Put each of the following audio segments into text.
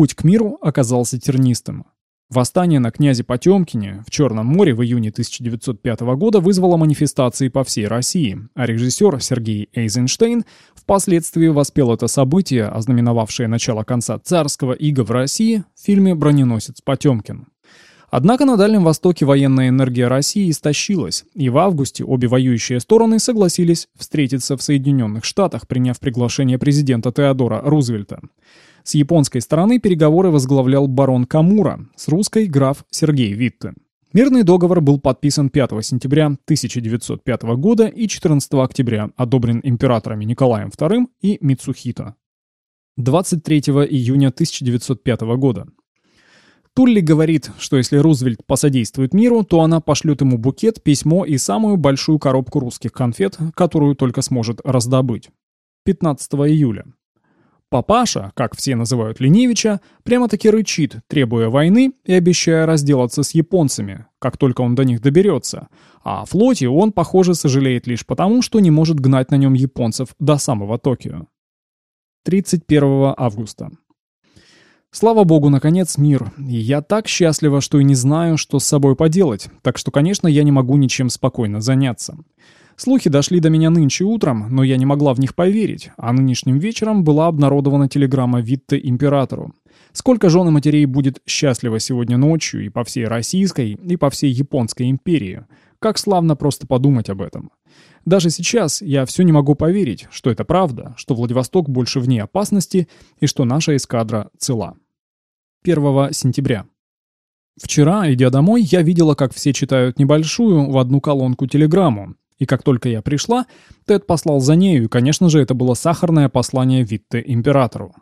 Путь к миру оказался тернистым. Восстание на князе Потемкине в Черном море в июне 1905 года вызвало манифестации по всей России, а режиссер Сергей Эйзенштейн впоследствии воспел это событие, ознаменовавшее начало конца царского ига в России, в фильме «Броненосец Потемкин». Однако на Дальнем Востоке военная энергия России истощилась, и в августе обе воюющие стороны согласились встретиться в Соединенных Штатах, приняв приглашение президента Теодора Рузвельта. С японской стороны переговоры возглавлял барон Камура, с русской – граф Сергей Витте. Мирный договор был подписан 5 сентября 1905 года и 14 октября одобрен императорами Николаем II и Мицухито. 23 июня 1905 года. Тулли говорит, что если Рузвельт посодействует миру, то она пошлет ему букет, письмо и самую большую коробку русских конфет, которую только сможет раздобыть. 15 июля. Папаша, как все называют Ленивича, прямо-таки рычит, требуя войны и обещая разделаться с японцами, как только он до них доберется. А о флоте он, похоже, сожалеет лишь потому, что не может гнать на нем японцев до самого Токио. 31 августа. Слава богу, наконец мир. Я так счастлива, что и не знаю, что с собой поделать, так что, конечно, я не могу ничем спокойно заняться. Слухи дошли до меня нынче утром, но я не могла в них поверить, а нынешним вечером была обнародована телеграмма Витте императору. Сколько жен и матерей будет счастливо сегодня ночью и по всей Российской, и по всей Японской империи. Как славно просто подумать об этом. Даже сейчас я все не могу поверить, что это правда, что Владивосток больше вне опасности и что наша эскадра цела. 1 сентября. Вчера, идя домой, я видела, как все читают небольшую в одну колонку телеграмму, и как только я пришла, Тед послал за нею, и, конечно же, это было сахарное послание Витте императору.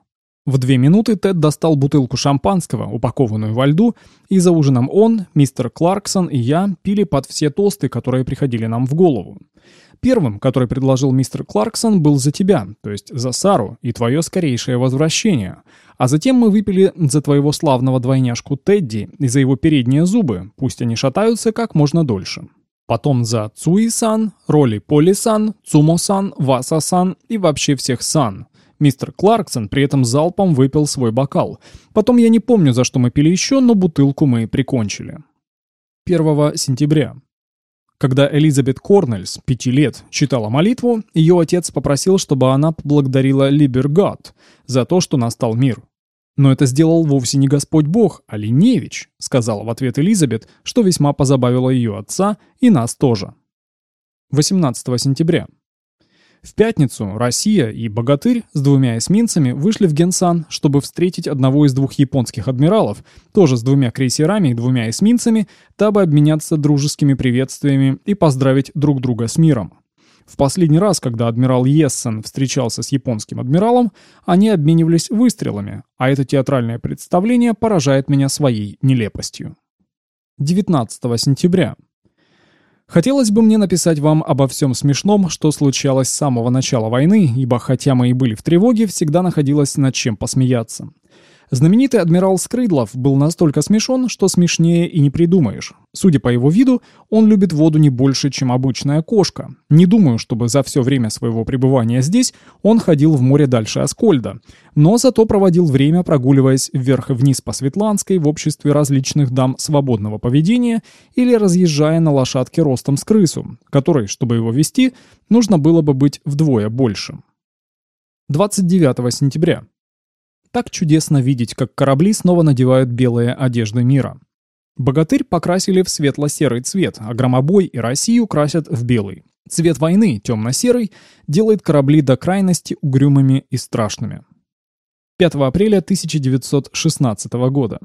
В две минуты Тед достал бутылку шампанского, упакованную во льду, и за ужином он, мистер Кларксон и я пили под все тосты, которые приходили нам в голову. Первым, который предложил мистер Кларксон, был за тебя, то есть за Сару и твое скорейшее возвращение. А затем мы выпили за твоего славного двойняшку Тедди и за его передние зубы, пусть они шатаются как можно дольше. Потом за Цуи-сан, Роли Поли-сан, Цумо-сан, Васа-сан и вообще всех сан. Мистер Кларксон при этом залпом выпил свой бокал. Потом я не помню, за что мы пили еще, но бутылку мы прикончили. 1 сентября. Когда Элизабет Корнельс, пяти лет, читала молитву, ее отец попросил, чтобы она поблагодарила Либергат за то, что настал мир. «Но это сделал вовсе не Господь Бог, а Леневич», сказала в ответ Элизабет, что весьма позабавило ее отца и нас тоже. 18 сентября. В пятницу Россия и Богатырь с двумя эсминцами вышли в Генсан, чтобы встретить одного из двух японских адмиралов, тоже с двумя крейсерами и двумя эсминцами, дабы обменяться дружескими приветствиями и поздравить друг друга с миром. В последний раз, когда адмирал Ессен встречался с японским адмиралом, они обменивались выстрелами, а это театральное представление поражает меня своей нелепостью. 19 сентября. Хотелось бы мне написать вам обо всем смешном, что случалось с самого начала войны, ибо хотя мы и были в тревоге, всегда находилось над чем посмеяться. Знаменитый адмирал Скрыдлов был настолько смешон, что смешнее и не придумаешь. Судя по его виду, он любит воду не больше, чем обычная кошка. Не думаю, чтобы за все время своего пребывания здесь он ходил в море дальше Аскольда. Но зато проводил время, прогуливаясь вверх и вниз по Светланской в обществе различных дам свободного поведения или разъезжая на лошадке ростом с крысу, которой, чтобы его вести, нужно было бы быть вдвое больше. 29 сентября. Так чудесно видеть, как корабли снова надевают белые одежды мира. Богатырь покрасили в светло-серый цвет, а громобой и Россию красят в белый. Цвет войны, темно-серый, делает корабли до крайности угрюмыми и страшными. 5 апреля 1916 года.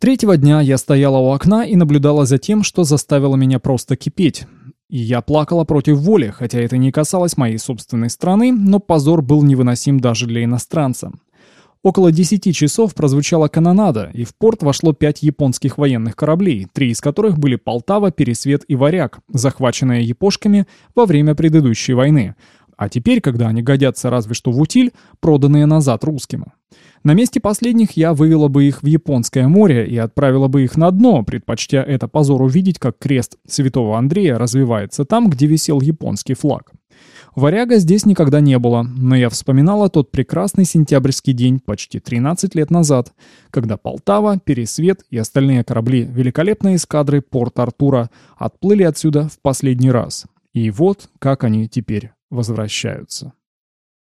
Третьего дня я стояла у окна и наблюдала за тем, что заставило меня просто кипеть. И я плакала против воли, хотя это не касалось моей собственной страны, но позор был невыносим даже для иностранца. Около 10 часов прозвучала канонада, и в порт вошло пять японских военных кораблей, три из которых были Полтава, Пересвет и Варяг, захваченные япошками во время предыдущей войны, а теперь, когда они годятся разве что в утиль, проданные назад русским. На месте последних я вывела бы их в Японское море и отправила бы их на дно, предпочтя это позор увидеть, как крест святого Андрея развивается там, где висел японский флаг. Варяга здесь никогда не было, но я вспоминала тот прекрасный сентябрьский день почти 13 лет назад, когда Полтава, Пересвет и остальные корабли великолепной эскадры порт Артура отплыли отсюда в последний раз. И вот как они теперь возвращаются.